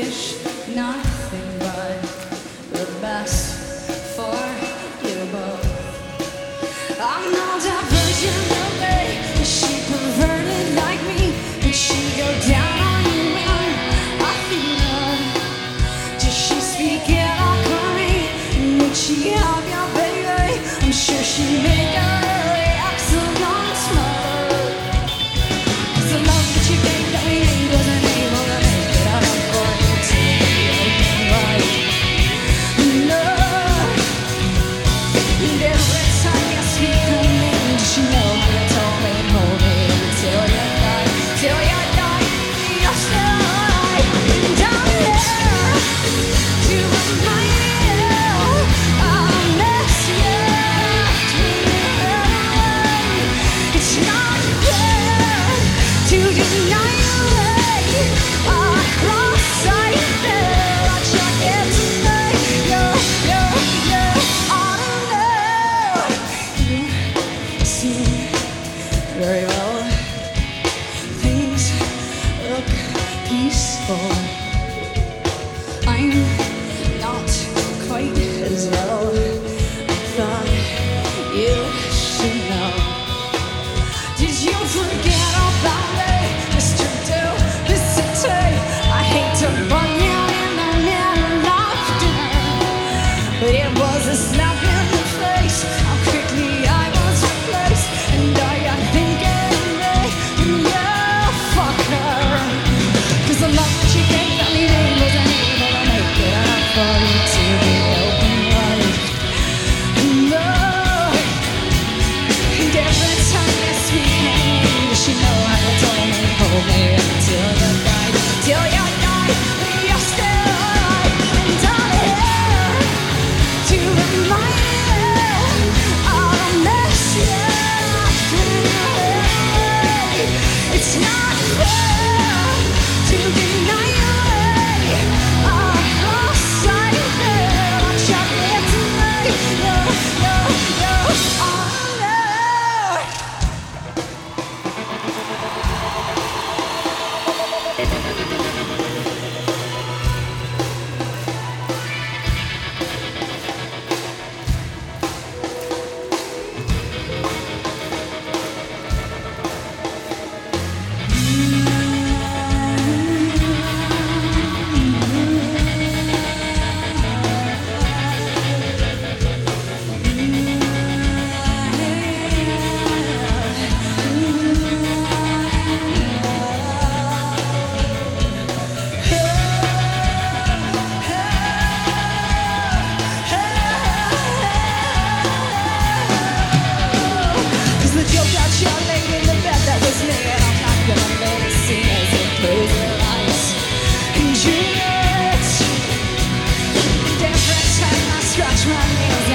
wish nothing but the best for you both. I'm no diversion, no way. Is she perverted like me? Did she go down on you? Man? I feel her. Did she speak it all for me? She help your baby? I'm sure she made peaceful. I'm You got your leg in the bed that was made I'm not gonna And Every time scratch my nails